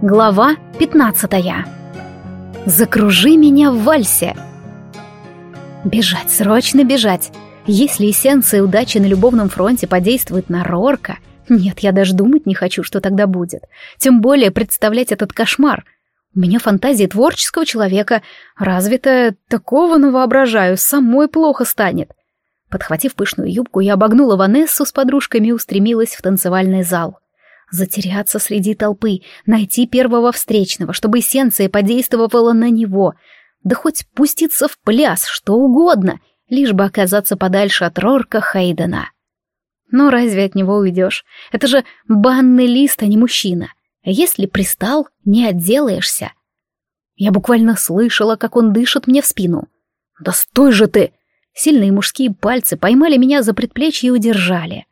Глава 15 Закружи меня в вальсе. Бежать, срочно бежать. Если эссенция удачи на любовном фронте подействует на Рорка, нет, я даже думать не хочу, что тогда будет. Тем более представлять этот кошмар. У меня фантазия творческого человека, развитая, такого навоображаю, самой плохо станет. Подхватив пышную юбку, я обогнула Ванессу с подружками и устремилась в танцевальный зал. Затеряться среди толпы, найти первого встречного, чтобы эссенция подействовала на него, да хоть пуститься в пляс, что угодно, лишь бы оказаться подальше от Рорка Хейдена. Но разве от него уйдешь? Это же банный лист, а не мужчина. Если пристал, не отделаешься. Я буквально слышала, как он дышит мне в спину. «Да стой же ты!» Сильные мужские пальцы поймали меня за предплечье и удержали.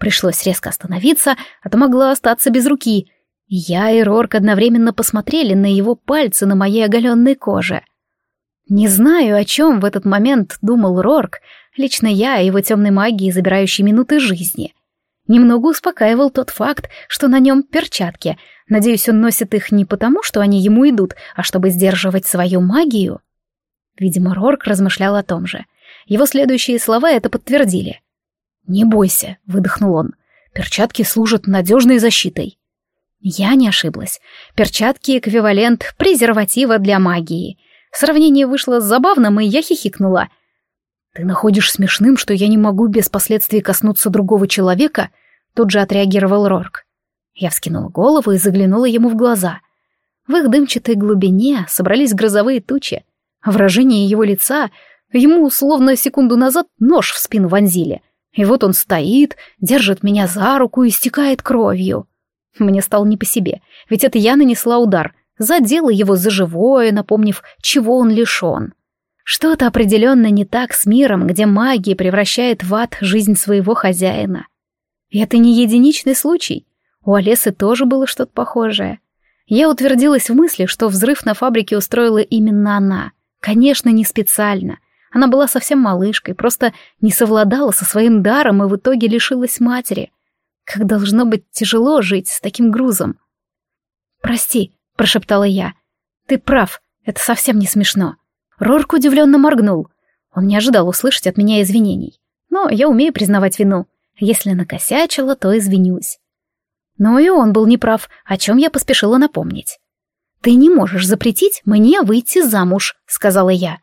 Пришлось резко остановиться, а то могла остаться без руки. Я и Рорк одновременно посмотрели на его пальцы на моей оголенной коже. Не знаю, о чем в этот момент думал Рорк, лично я о его темной магии, забирающей минуты жизни. Немного успокаивал тот факт, что на нем перчатки. Надеюсь, он носит их не потому, что они ему идут, а чтобы сдерживать свою магию. Видимо, Рорк размышлял о том же. Его следующие слова это подтвердили. «Не бойся», — выдохнул он. «Перчатки служат надежной защитой». Я не ошиблась. Перчатки — эквивалент презерватива для магии. Сравнение вышло забавным, и я хихикнула. «Ты находишь смешным, что я не могу без последствий коснуться другого человека?» Тут же отреагировал Рорк. Я вскинула голову и заглянула ему в глаза. В их дымчатой глубине собрались грозовые тучи. Выражение его лица ему словно секунду назад нож в спину вонзили — и вот он стоит, держит меня за руку и истекает кровью. Мне стало не по себе, ведь это я нанесла удар, задела его за живое, напомнив, чего он лишен. Что-то определенно не так с миром, где магия превращает в ад жизнь своего хозяина. И это не единичный случай. У Олесы тоже было что-то похожее. Я утвердилась в мысли, что взрыв на фабрике устроила именно она. Конечно, не специально — она была совсем малышкой, просто не совладала со своим даром и в итоге лишилась матери. Как должно быть тяжело жить с таким грузом. «Прости», — прошептала я. «Ты прав, это совсем не смешно». Рорк удивленно моргнул. Он не ожидал услышать от меня извинений. Но я умею признавать вину. Если накосячила, то извинюсь. Но и он был неправ, о чем я поспешила напомнить. «Ты не можешь запретить мне выйти замуж», — сказала я.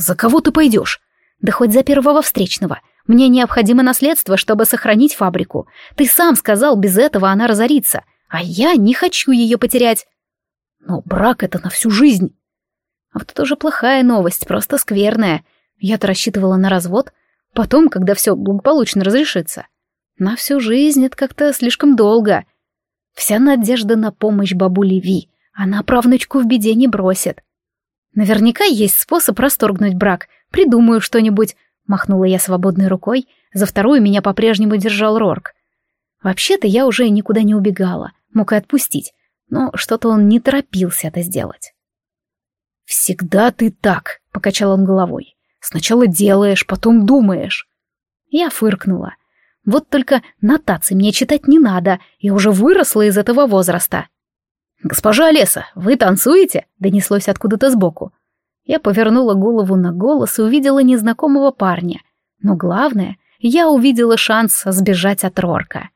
«За кого ты пойдешь?» «Да хоть за первого встречного. Мне необходимо наследство, чтобы сохранить фабрику. Ты сам сказал, без этого она разорится. А я не хочу ее потерять». «Но брак — это на всю жизнь». А вот это уже плохая новость, просто скверная. Я-то рассчитывала на развод, потом, когда все благополучно разрешится. На всю жизнь это как-то слишком долго. Вся надежда на помощь бабуле Ви. Она правнучку в беде не бросит. Наверняка есть способ расторгнуть брак. Придумаю что-нибудь. Махнула я свободной рукой, за вторую меня по-прежнему держал Рорк. Вообще-то я уже никуда не убегала, мог и отпустить, но что-то он не торопился это сделать. «Всегда ты так», — покачал он головой. «Сначала делаешь, потом думаешь». Я фыркнула. Вот только нотации мне читать не надо, я уже выросла из этого возраста. «Госпожа Олеса, вы танцуете?» — донеслось откуда-то сбоку. Я повернула голову на голос и увидела незнакомого парня. Но главное, я увидела шанс сбежать от Рорка.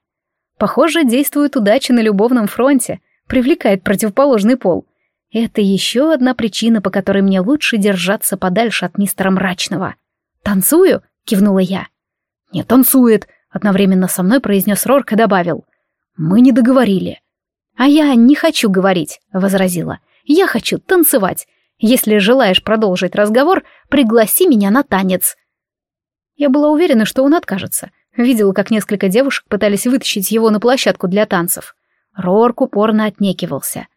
Похоже, действует удача на любовном фронте, привлекает противоположный пол. Это еще одна причина, по которой мне лучше держаться подальше от мистера Мрачного. «Танцую?» — кивнула я. «Не танцует», — одновременно со мной произнес Рорк и добавил. «Мы не договорили». «А я не хочу говорить», — возразила. «Я хочу танцевать. Если желаешь продолжить разговор, пригласи меня на танец». Я была уверена, что он откажется. Видела, как несколько девушек пытались вытащить его на площадку для танцев. Рорк упорно отнекивался.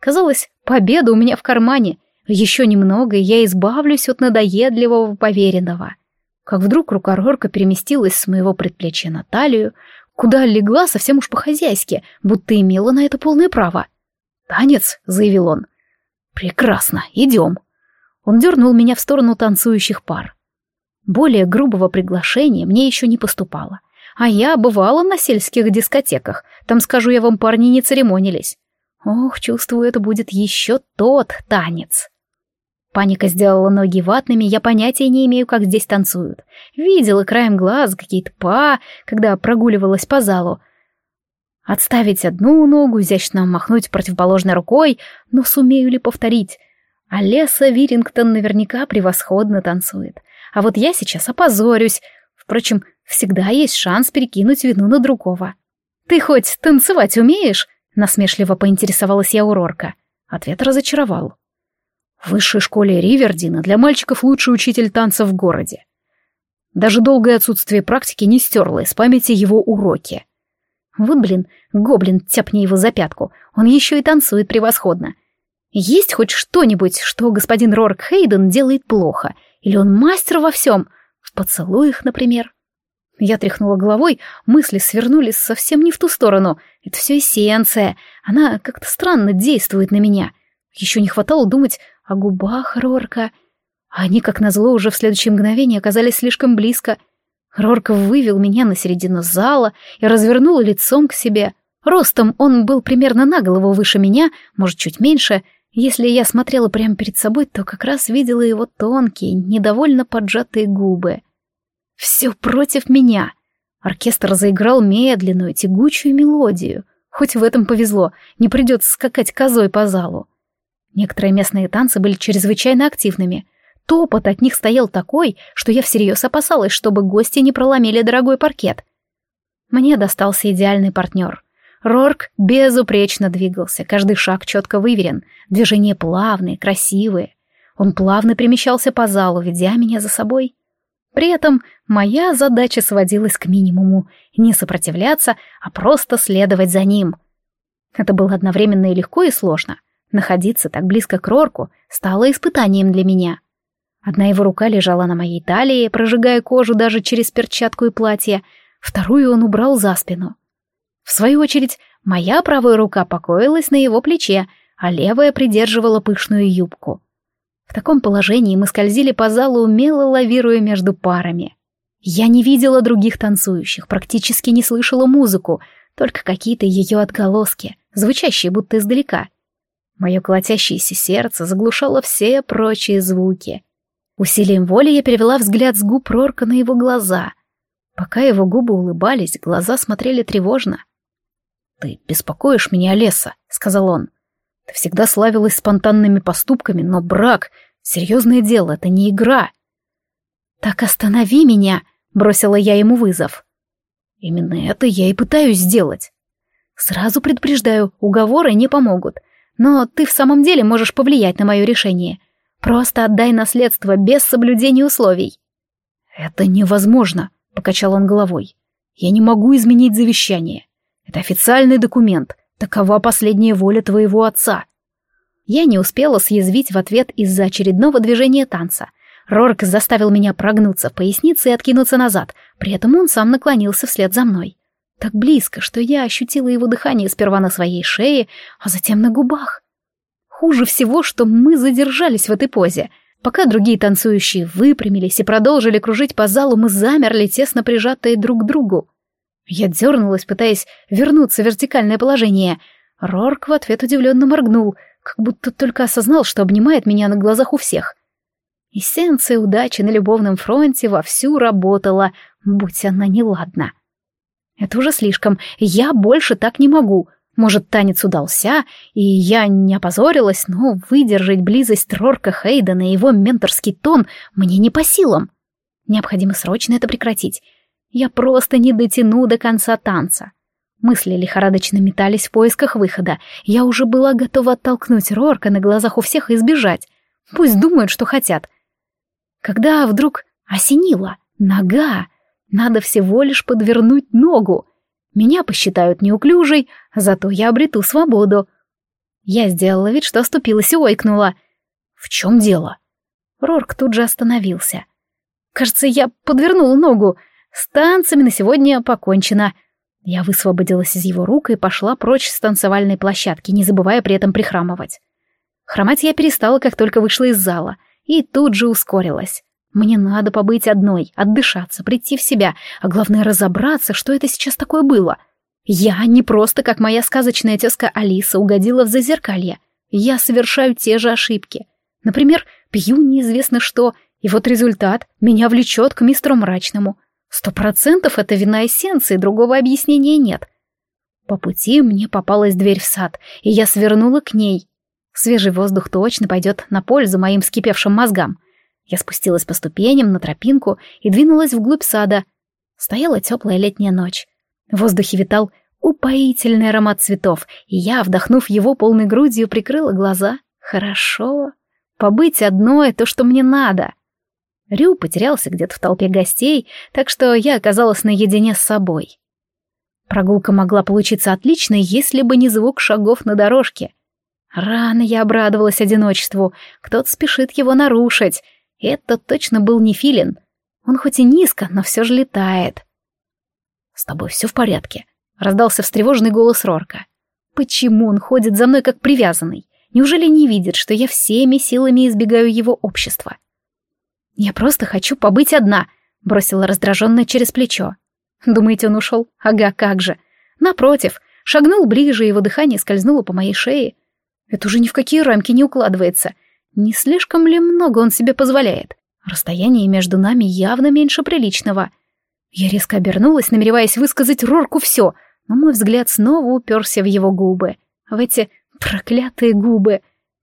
Казалось, победа у меня в кармане. Еще немного, и я избавлюсь от надоедливого поверенного. Как вдруг рука Рорка переместилась с моего предплечья на талию, куда легла совсем уж по-хозяйски, будто имела на это полное право. «Танец», — заявил он. «Прекрасно, идем». Он дернул меня в сторону танцующих пар. Более грубого приглашения мне еще не поступало. А я бывала на сельских дискотеках, там, скажу я вам, парни не церемонились. Ох, чувствую, это будет еще тот танец. Паника сделала ноги ватными, я понятия не имею, как здесь танцуют. Видела краем глаз какие-то па, когда прогуливалась по залу. Отставить одну ногу, изящно махнуть противоположной рукой, но сумею ли повторить? А Леса Вирингтон наверняка превосходно танцует. А вот я сейчас опозорюсь. Впрочем, всегда есть шанс перекинуть вину на другого. «Ты хоть танцевать умеешь?» — насмешливо поинтересовалась я у Рорка. Ответ разочаровал. В высшей школе Ривердина для мальчиков лучший учитель танца в городе. Даже долгое отсутствие практики не стерло из памяти его уроки. Вот, блин, гоблин, тяпни его за пятку, он еще и танцует превосходно. Есть хоть что-нибудь, что господин Рорк Хейден делает плохо, или он мастер во всем, в поцелуях, например? Я тряхнула головой, мысли свернулись совсем не в ту сторону. Это все эссенция, она как-то странно действует на меня. Еще не хватало думать о губах Рорка. Они, как назло, уже в следующее мгновение оказались слишком близко. Рорк вывел меня на середину зала и развернул лицом к себе. Ростом он был примерно на голову выше меня, может, чуть меньше. Если я смотрела прямо перед собой, то как раз видела его тонкие, недовольно поджатые губы. Все против меня. Оркестр заиграл медленную, тягучую мелодию. Хоть в этом повезло, не придется скакать козой по залу. Некоторые местные танцы были чрезвычайно активными. Топот от них стоял такой, что я всерьез опасалась, чтобы гости не проломили дорогой паркет. Мне достался идеальный партнер. Рорк безупречно двигался, каждый шаг четко выверен, движения плавные, красивые. Он плавно перемещался по залу, ведя меня за собой. При этом моя задача сводилась к минимуму — не сопротивляться, а просто следовать за ним. Это было одновременно и легко, и сложно. Находиться так близко к Рорку стало испытанием для меня. Одна его рука лежала на моей талии, прожигая кожу даже через перчатку и платье, вторую он убрал за спину. В свою очередь, моя правая рука покоилась на его плече, а левая придерживала пышную юбку. В таком положении мы скользили по залу, умело лавируя между парами. Я не видела других танцующих, практически не слышала музыку, только какие-то ее отголоски, звучащие будто издалека — Мое колотящееся сердце заглушало все прочие звуки. Усилием воли я перевела взгляд с губ Рорка на его глаза. Пока его губы улыбались, глаза смотрели тревожно. «Ты беспокоишь меня, Леса», — сказал он. «Ты всегда славилась спонтанными поступками, но брак — серьезное дело, это не игра». «Так останови меня», — бросила я ему вызов. «Именно это я и пытаюсь сделать». «Сразу предупреждаю, уговоры не помогут. Но ты в самом деле можешь повлиять на мое решение. Просто отдай наследство без соблюдения условий». «Это невозможно», — покачал он головой. «Я не могу изменить завещание. Это официальный документ. Такова последняя воля твоего отца». Я не успела съязвить в ответ из-за очередного движения танца. Рорк заставил меня прогнуться в пояснице и откинуться назад, при этом он сам наклонился вслед за мной. Так близко, что я ощутила его дыхание сперва на своей шее, а затем на губах. Хуже всего, что мы задержались в этой позе. Пока другие танцующие выпрямились и продолжили кружить по залу, мы замерли, тесно прижатые друг к другу. Я дернулась, пытаясь вернуться в вертикальное положение. Рорк в ответ удивленно моргнул, как будто только осознал, что обнимает меня на глазах у всех. Эссенция удачи на любовном фронте вовсю работала, будь она неладна. Это уже слишком. Я больше так не могу. Может, танец удался, и я не опозорилась, но выдержать близость Рорка Хейдена и его менторский тон мне не по силам. Необходимо срочно это прекратить. Я просто не дотяну до конца танца. Мысли лихорадочно метались в поисках выхода. Я уже была готова оттолкнуть Рорка на глазах у всех и сбежать. Пусть думают, что хотят. Когда вдруг осенило. Нога. Надо всего лишь подвернуть ногу. Меня посчитают неуклюжей, зато я обрету свободу. Я сделала вид, что оступилась и ойкнула. «В чем дело?» Рорк тут же остановился. «Кажется, я подвернула ногу. С танцами на сегодня покончено». Я высвободилась из его рук и пошла прочь с танцевальной площадки, не забывая при этом прихрамывать. Хромать я перестала, как только вышла из зала, и тут же ускорилась. Мне надо побыть одной, отдышаться, прийти в себя, а главное разобраться, что это сейчас такое было. Я не просто, как моя сказочная тезка Алиса, угодила в зазеркалье. Я совершаю те же ошибки. Например, пью неизвестно что, и вот результат меня влечет к мистеру Мрачному. Сто процентов это вина эссенции, другого объяснения нет. По пути мне попалась дверь в сад, и я свернула к ней. Свежий воздух точно пойдет на пользу моим скипевшим мозгам. Я спустилась по ступеням на тропинку и двинулась вглубь сада. Стояла теплая летняя ночь. В воздухе витал упоительный аромат цветов, и я, вдохнув его полной грудью, прикрыла глаза. Хорошо. Побыть одной — то, что мне надо. Рю потерялся где-то в толпе гостей, так что я оказалась наедине с собой. Прогулка могла получиться отличной, если бы не звук шагов на дорожке. Рано я обрадовалась одиночеству, кто-то спешит его нарушить. Это точно был не филин. Он хоть и низко, но все же летает. «С тобой все в порядке?» — раздался встревоженный голос Рорка. «Почему он ходит за мной как привязанный? Неужели не видит, что я всеми силами избегаю его общества?» «Я просто хочу побыть одна», — бросила раздраженно через плечо. Думаете, он ушел? Ага, как же. Напротив, шагнул ближе, его дыхание скользнуло по моей шее. Это уже ни в какие рамки не укладывается. Не слишком ли много он себе позволяет? Расстояние между нами явно меньше приличного. Я резко обернулась, намереваясь высказать Рорку все, но мой взгляд снова уперся в его губы. В эти проклятые губы.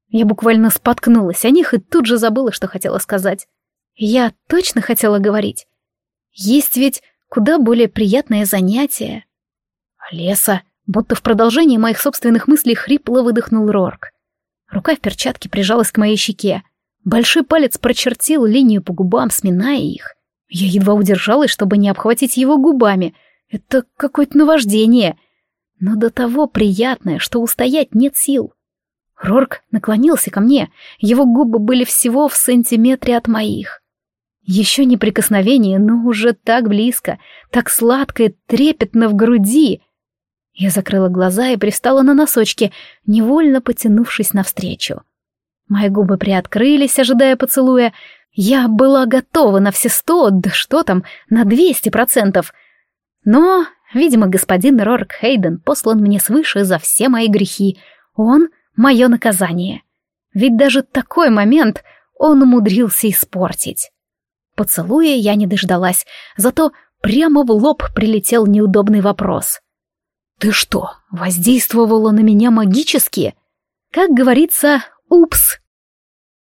Я буквально споткнулась о них и тут же забыла, что хотела сказать. Я точно хотела говорить. Есть ведь куда более приятное занятие. Леса, будто в продолжении моих собственных мыслей хрипло выдохнул Рорк. Рука в перчатке прижалась к моей щеке. Большой палец прочертил линию по губам, сминая их. Я едва удержалась, чтобы не обхватить его губами. Это какое-то наваждение. Но до того приятное, что устоять нет сил. Рорк наклонился ко мне. Его губы были всего в сантиметре от моих. Еще не прикосновение, но уже так близко, так сладко и трепетно в груди. Я закрыла глаза и пристала на носочки, невольно потянувшись навстречу. Мои губы приоткрылись, ожидая поцелуя. Я была готова на все сто, да что там, на двести процентов. Но, видимо, господин Рорк Хейден послан мне свыше за все мои грехи. Он — мое наказание. Ведь даже такой момент он умудрился испортить. Поцелуя я не дождалась, зато прямо в лоб прилетел неудобный вопрос. «Ты что, воздействовала на меня магически?» Как говорится, упс,